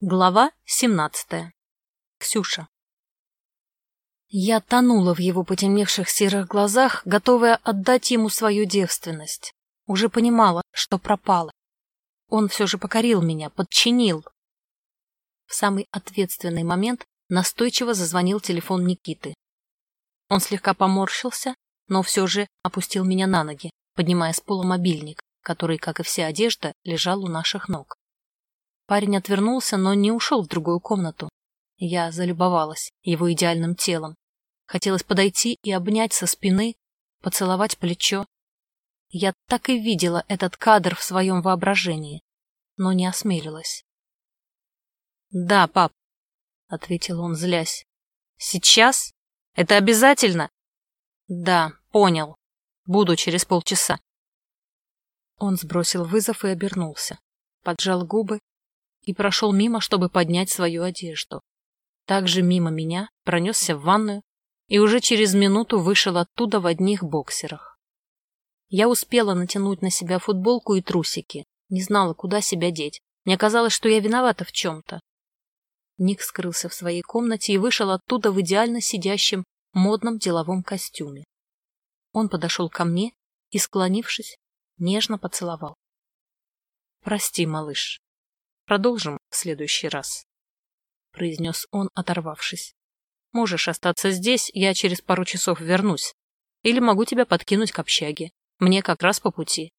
Глава 17. Ксюша. Я тонула в его потемневших серых глазах, готовая отдать ему свою девственность. Уже понимала, что пропала. Он все же покорил меня, подчинил. В самый ответственный момент настойчиво зазвонил телефон Никиты. Он слегка поморщился, но все же опустил меня на ноги, поднимая с пола мобильник, который, как и вся одежда, лежал у наших ног. Парень отвернулся, но не ушел в другую комнату. Я залюбовалась его идеальным телом. Хотелось подойти и обнять со спины, поцеловать плечо. Я так и видела этот кадр в своем воображении, но не осмелилась. — Да, пап, — ответил он, злясь. — Сейчас? Это обязательно? — Да, понял. Буду через полчаса. Он сбросил вызов и обернулся, поджал губы и прошел мимо, чтобы поднять свою одежду. Также мимо меня пронесся в ванную и уже через минуту вышел оттуда в одних боксерах. Я успела натянуть на себя футболку и трусики, не знала, куда себя деть. Мне казалось, что я виновата в чем-то. Ник скрылся в своей комнате и вышел оттуда в идеально сидящем модном деловом костюме. Он подошел ко мне и, склонившись, нежно поцеловал. — Прости, малыш, Продолжим в следующий раз, — произнес он, оторвавшись. — Можешь остаться здесь, я через пару часов вернусь. Или могу тебя подкинуть к общаге. Мне как раз по пути.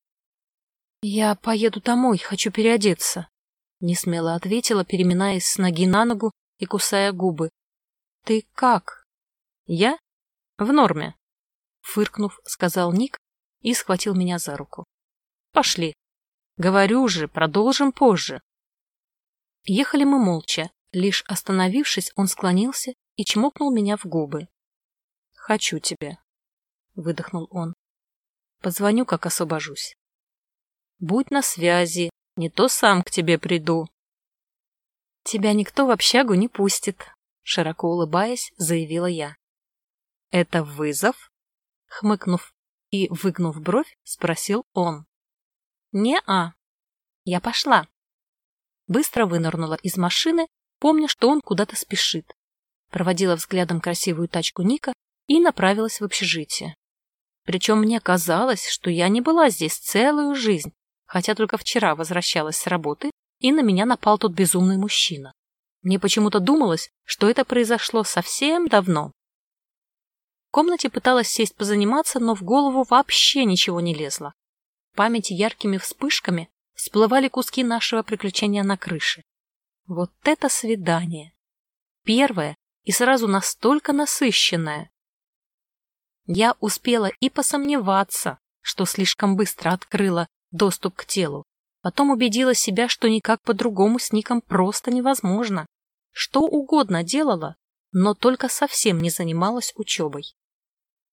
— Я поеду домой, хочу переодеться, — несмело ответила, переминаясь с ноги на ногу и кусая губы. — Ты как? — Я? В норме, — фыркнув, сказал Ник и схватил меня за руку. — Пошли. Говорю же, продолжим позже. Ехали мы молча. Лишь остановившись, он склонился и чмокнул меня в губы. «Хочу тебя», — выдохнул он. «Позвоню, как освобожусь». «Будь на связи, не то сам к тебе приду». «Тебя никто в общагу не пустит», — широко улыбаясь, заявила я. «Это вызов?» — хмыкнув и выгнув бровь, спросил он. «Не-а. Я пошла» быстро вынырнула из машины, помня, что он куда-то спешит. Проводила взглядом красивую тачку Ника и направилась в общежитие. Причем мне казалось, что я не была здесь целую жизнь, хотя только вчера возвращалась с работы, и на меня напал тот безумный мужчина. Мне почему-то думалось, что это произошло совсем давно. В комнате пыталась сесть позаниматься, но в голову вообще ничего не лезло. В памяти яркими вспышками всплывали куски нашего приключения на крыше. Вот это свидание! Первое и сразу настолько насыщенное. Я успела и посомневаться, что слишком быстро открыла доступ к телу. Потом убедила себя, что никак по-другому с Ником просто невозможно. Что угодно делала, но только совсем не занималась учебой.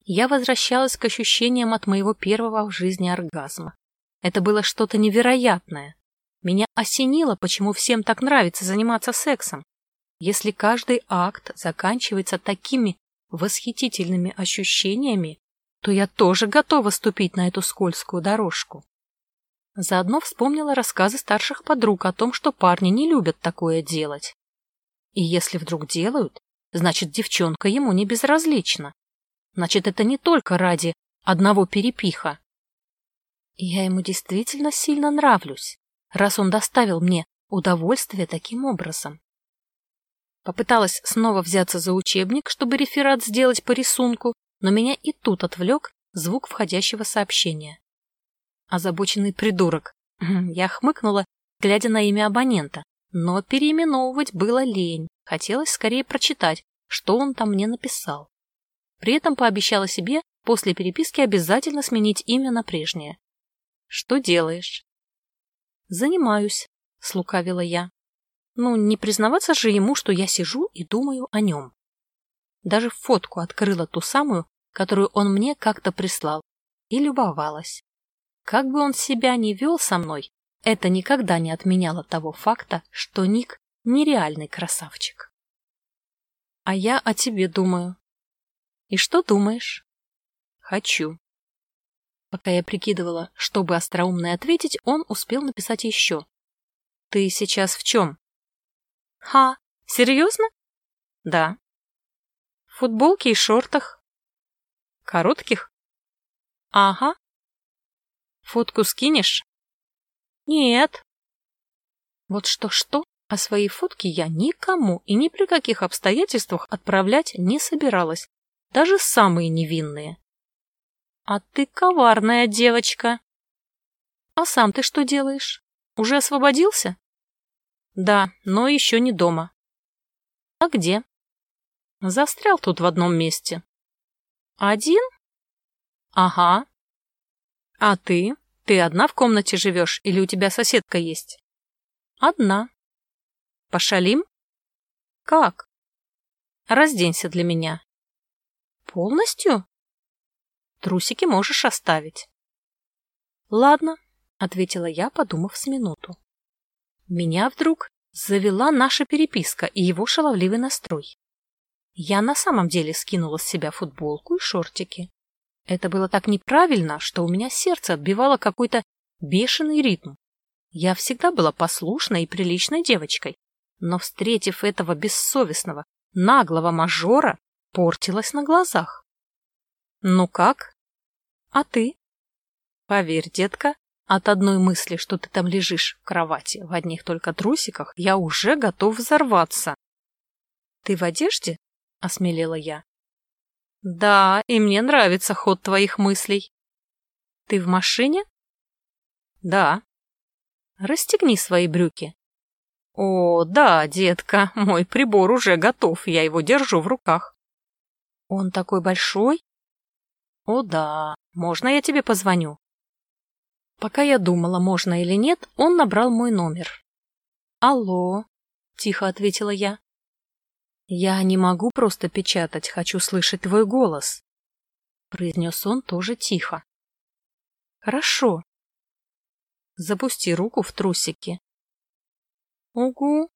Я возвращалась к ощущениям от моего первого в жизни оргазма. Это было что-то невероятное. Меня осенило, почему всем так нравится заниматься сексом. Если каждый акт заканчивается такими восхитительными ощущениями, то я тоже готова ступить на эту скользкую дорожку. Заодно вспомнила рассказы старших подруг о том, что парни не любят такое делать. И если вдруг делают, значит, девчонка ему не безразлична. Значит, это не только ради одного перепиха. Я ему действительно сильно нравлюсь, раз он доставил мне удовольствие таким образом. Попыталась снова взяться за учебник, чтобы реферат сделать по рисунку, но меня и тут отвлек звук входящего сообщения. Озабоченный придурок. Я хмыкнула, глядя на имя абонента, но переименовывать было лень. Хотелось скорее прочитать, что он там мне написал. При этом пообещала себе после переписки обязательно сменить имя на прежнее. Что делаешь? Занимаюсь, слукавила я. Ну, не признаваться же ему, что я сижу и думаю о нем. Даже фотку открыла ту самую, которую он мне как-то прислал, и любовалась. Как бы он себя ни вел со мной, это никогда не отменяло того факта, что Ник — нереальный красавчик. А я о тебе думаю. И что думаешь? Хочу. Пока я прикидывала, чтобы остроумно ответить, он успел написать еще. «Ты сейчас в чем?» Ха, серьезно? Да. В футболке и шортах. Коротких? Ага. Фотку скинешь? Нет. Вот что-что, а свои фотки я никому и ни при каких обстоятельствах отправлять не собиралась, даже самые невинные. А ты коварная девочка. А сам ты что делаешь? Уже освободился? Да, но еще не дома. А где? Застрял тут в одном месте. Один? Ага. А ты? Ты одна в комнате живешь или у тебя соседка есть? Одна. Пошалим? Как? Разденься для меня. Полностью? Трусики можешь оставить. Ладно, ответила я, подумав с минуту. Меня вдруг завела наша переписка и его шаловливый настрой. Я на самом деле скинула с себя футболку и шортики. Это было так неправильно, что у меня сердце отбивало какой-то бешеный ритм. Я всегда была послушной и приличной девочкой, но, встретив этого бессовестного, наглого мажора, портилась на глазах. «Ну как? А ты?» «Поверь, детка, от одной мысли, что ты там лежишь в кровати в одних только трусиках, я уже готов взорваться. Ты в одежде? Осмелела я. Да, и мне нравится ход твоих мыслей. Ты в машине? Да. Расстегни свои брюки. О, да, детка, мой прибор уже готов, я его держу в руках. Он такой большой? О, да, можно я тебе позвоню? Пока я думала, можно или нет, он набрал мой номер. «Алло», — тихо ответила я. «Я не могу просто печатать, хочу слышать твой голос», — произнес он тоже тихо. «Хорошо». Запусти руку в трусики. «Угу».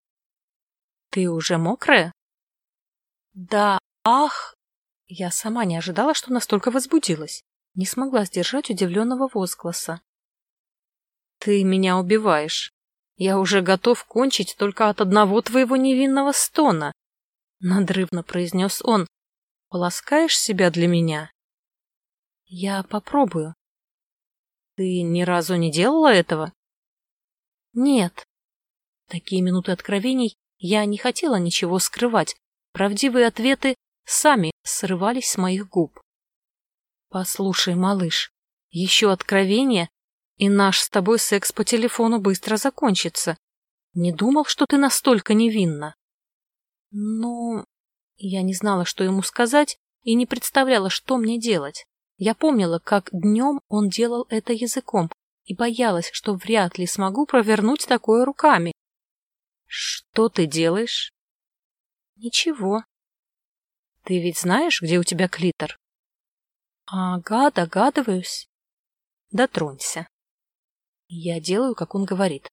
«Ты уже мокрая?» «Да, ах!» Я сама не ожидала, что настолько возбудилась. Не смогла сдержать удивленного возгласа. Ты меня убиваешь. Я уже готов кончить только от одного твоего невинного стона. Надрывно произнес он. Полоскаешь себя для меня? Я попробую. Ты ни разу не делала этого? Нет. Такие минуты откровений я не хотела ничего скрывать. Правдивые ответы сами срывались с моих губ. Послушай, малыш, еще откровение, и наш с тобой секс по телефону быстро закончится. Не думал, что ты настолько невинна. Ну, я не знала, что ему сказать, и не представляла, что мне делать. Я помнила, как днем он делал это языком, и боялась, что вряд ли смогу провернуть такое руками. Что ты делаешь? Ничего. Ты ведь знаешь, где у тебя клитор? Ага, догадываюсь. Дотронься. Я делаю, как он говорит.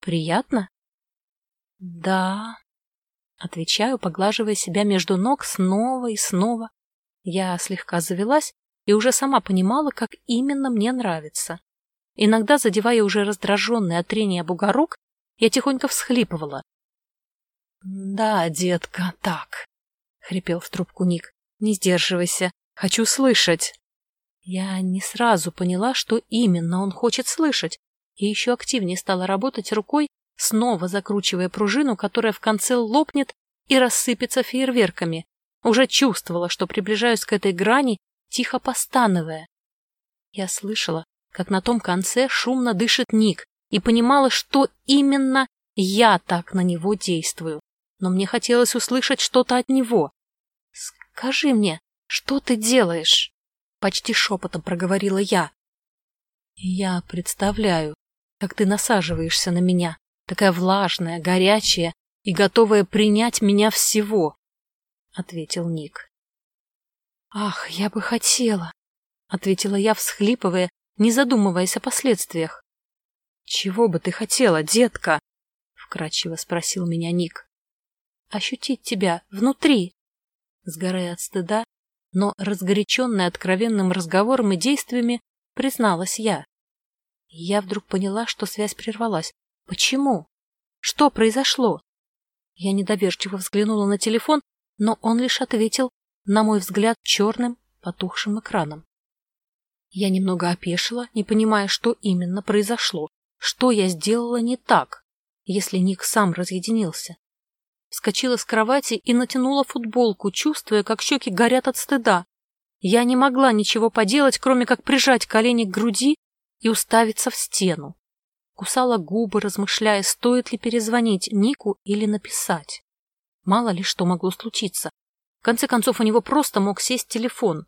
Приятно? Да. Отвечаю, поглаживая себя между ног снова и снова. Я слегка завелась и уже сама понимала, как именно мне нравится. Иногда, задевая уже раздраженный от трения бугорок, я тихонько всхлипывала. — Да, детка, так, — хрипел в трубку Ник. — Не сдерживайся, хочу слышать. Я не сразу поняла, что именно он хочет слышать, и еще активнее стала работать рукой, снова закручивая пружину, которая в конце лопнет и рассыпется фейерверками. Уже чувствовала, что приближаюсь к этой грани, тихо постановая. Я слышала, как на том конце шумно дышит Ник, и понимала, что именно я так на него действую. Но мне хотелось услышать что-то от него. «Скажи мне, что ты делаешь?» Почти шепотом проговорила я. Я представляю, как ты насаживаешься на меня, такая влажная, горячая и готовая принять меня всего, — ответил Ник. Ах, я бы хотела, — ответила я, всхлипывая, не задумываясь о последствиях. Чего бы ты хотела, детка? — вкрадчиво спросил меня Ник. Ощутить тебя внутри. Сгорая от стыда, но разгоряченная откровенным разговором и действиями, призналась я. я вдруг поняла, что связь прервалась. Почему? Что произошло? Я недоверчиво взглянула на телефон, но он лишь ответил, на мой взгляд, черным, потухшим экраном. Я немного опешила, не понимая, что именно произошло, что я сделала не так, если Ник сам разъединился. Вскочила с кровати и натянула футболку, чувствуя, как щеки горят от стыда. Я не могла ничего поделать, кроме как прижать колени к груди и уставиться в стену. Кусала губы, размышляя, стоит ли перезвонить Нику или написать. Мало ли что могло случиться. В конце концов, у него просто мог сесть телефон.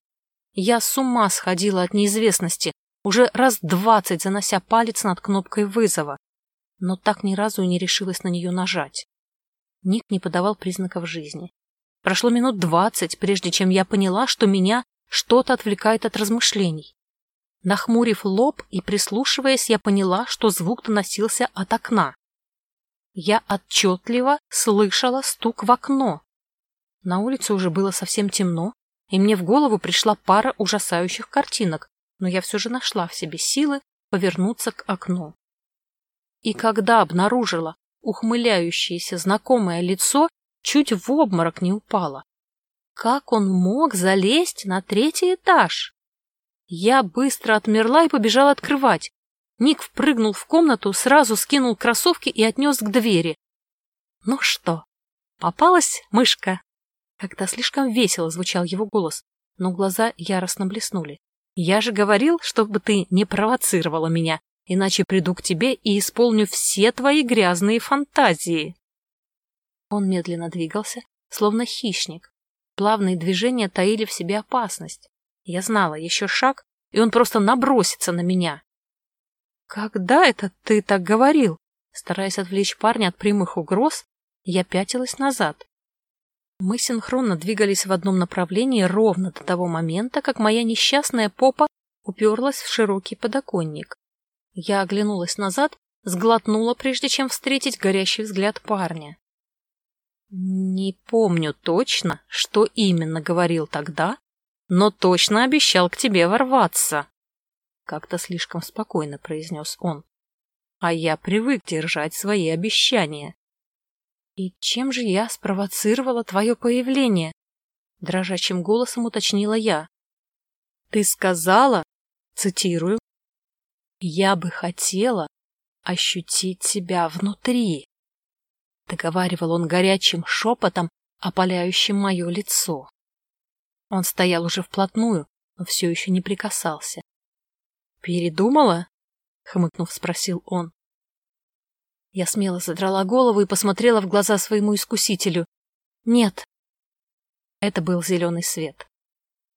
Я с ума сходила от неизвестности, уже раз двадцать занося палец над кнопкой вызова, но так ни разу и не решилась на нее нажать. Ник не подавал признаков жизни. Прошло минут двадцать, прежде чем я поняла, что меня что-то отвлекает от размышлений. Нахмурив лоб и прислушиваясь, я поняла, что звук доносился от окна. Я отчетливо слышала стук в окно. На улице уже было совсем темно, и мне в голову пришла пара ужасающих картинок, но я все же нашла в себе силы повернуться к окну. И когда обнаружила ухмыляющееся знакомое лицо, чуть в обморок не упала. Как он мог залезть на третий этаж? Я быстро отмерла и побежала открывать. Ник впрыгнул в комнату, сразу скинул кроссовки и отнес к двери. Ну что, попалась мышка? Как-то слишком весело звучал его голос, но глаза яростно блеснули. Я же говорил, чтобы ты не провоцировала меня, иначе приду к тебе и исполню все твои грязные фантазии. Он медленно двигался, словно хищник. Плавные движения таили в себе опасность. Я знала, еще шаг, и он просто набросится на меня. «Когда это ты так говорил?» Стараясь отвлечь парня от прямых угроз, я пятилась назад. Мы синхронно двигались в одном направлении ровно до того момента, как моя несчастная попа уперлась в широкий подоконник. Я оглянулась назад, сглотнула, прежде чем встретить горящий взгляд парня. Не помню точно, что именно говорил тогда, но точно обещал к тебе ворваться. Как-то слишком спокойно произнес он. А я привык держать свои обещания. И чем же я спровоцировала твое появление? Дрожащим голосом уточнила я. Ты сказала, цитирую, я бы хотела ощутить тебя внутри. Договаривал он горячим шепотом, опаляющим мое лицо. Он стоял уже вплотную, но все еще не прикасался. «Передумала?» — хмыкнув, спросил он. Я смело задрала голову и посмотрела в глаза своему искусителю. «Нет». Это был зеленый свет.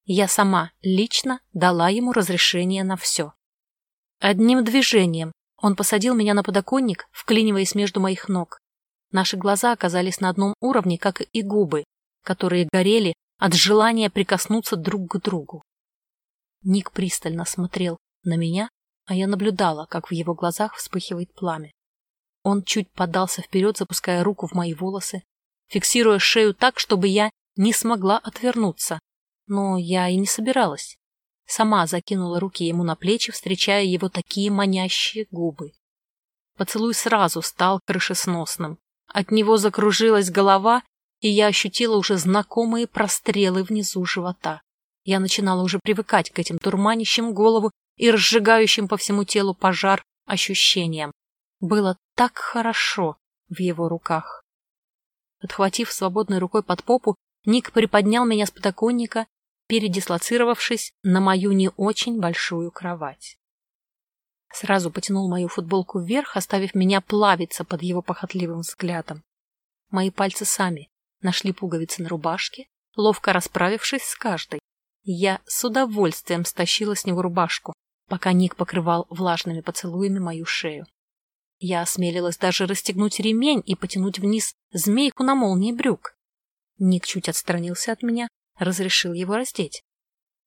Я сама лично дала ему разрешение на все. Одним движением он посадил меня на подоконник, вклиниваясь между моих ног. Наши глаза оказались на одном уровне, как и губы, которые горели от желания прикоснуться друг к другу. Ник пристально смотрел на меня, а я наблюдала, как в его глазах вспыхивает пламя. Он чуть подался вперед, запуская руку в мои волосы, фиксируя шею так, чтобы я не смогла отвернуться. Но я и не собиралась. Сама закинула руки ему на плечи, встречая его такие манящие губы. Поцелуй сразу стал крышесносным. От него закружилась голова, и я ощутила уже знакомые прострелы внизу живота. Я начинала уже привыкать к этим турманящим голову и разжигающим по всему телу пожар ощущениям. Было так хорошо в его руках. Подхватив свободной рукой под попу, Ник приподнял меня с подоконника передислоцировавшись на мою не очень большую кровать. Сразу потянул мою футболку вверх, оставив меня плавиться под его похотливым взглядом. Мои пальцы сами нашли пуговицы на рубашке, ловко расправившись с каждой. Я с удовольствием стащила с него рубашку, пока Ник покрывал влажными поцелуями мою шею. Я осмелилась даже расстегнуть ремень и потянуть вниз змейку на молнии брюк. Ник чуть отстранился от меня, разрешил его раздеть.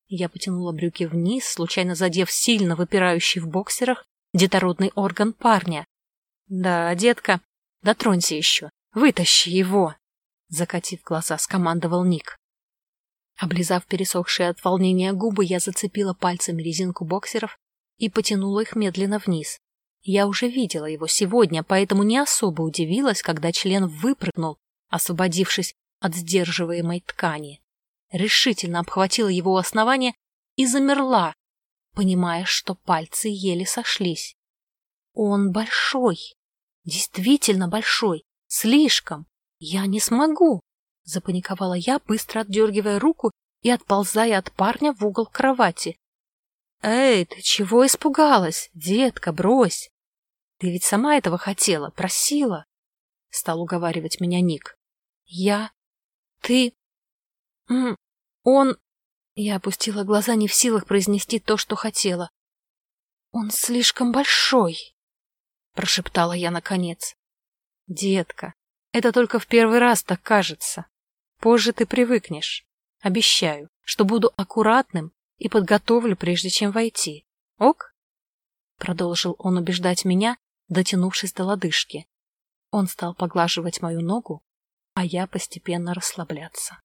Я потянула брюки вниз, случайно задев сильно выпирающий в боксерах детородный орган парня. «Да, детка, дотронься еще, вытащи его!» Закатив глаза, скомандовал Ник. Облизав пересохшие от волнения губы, я зацепила пальцами резинку боксеров и потянула их медленно вниз. Я уже видела его сегодня, поэтому не особо удивилась, когда член выпрыгнул, освободившись от сдерживаемой ткани. Решительно обхватила его у основания и замерла, понимая, что пальцы еле сошлись. Он большой, действительно большой, слишком. Я не смогу, запаниковала я, быстро отдергивая руку и отползая от парня в угол кровати. Эй, ты чего испугалась? Детка, брось. Ты ведь сама этого хотела, просила. Стал уговаривать меня Ник. Я... Ты... Он... Я опустила глаза, не в силах произнести то, что хотела. Он слишком большой, прошептала я наконец. Детка, это только в первый раз так кажется. Позже ты привыкнешь. Обещаю, что буду аккуратным и подготовлю, прежде чем войти. Ок? Продолжил он убеждать меня, дотянувшись до лодыжки. Он стал поглаживать мою ногу, а я постепенно расслабляться.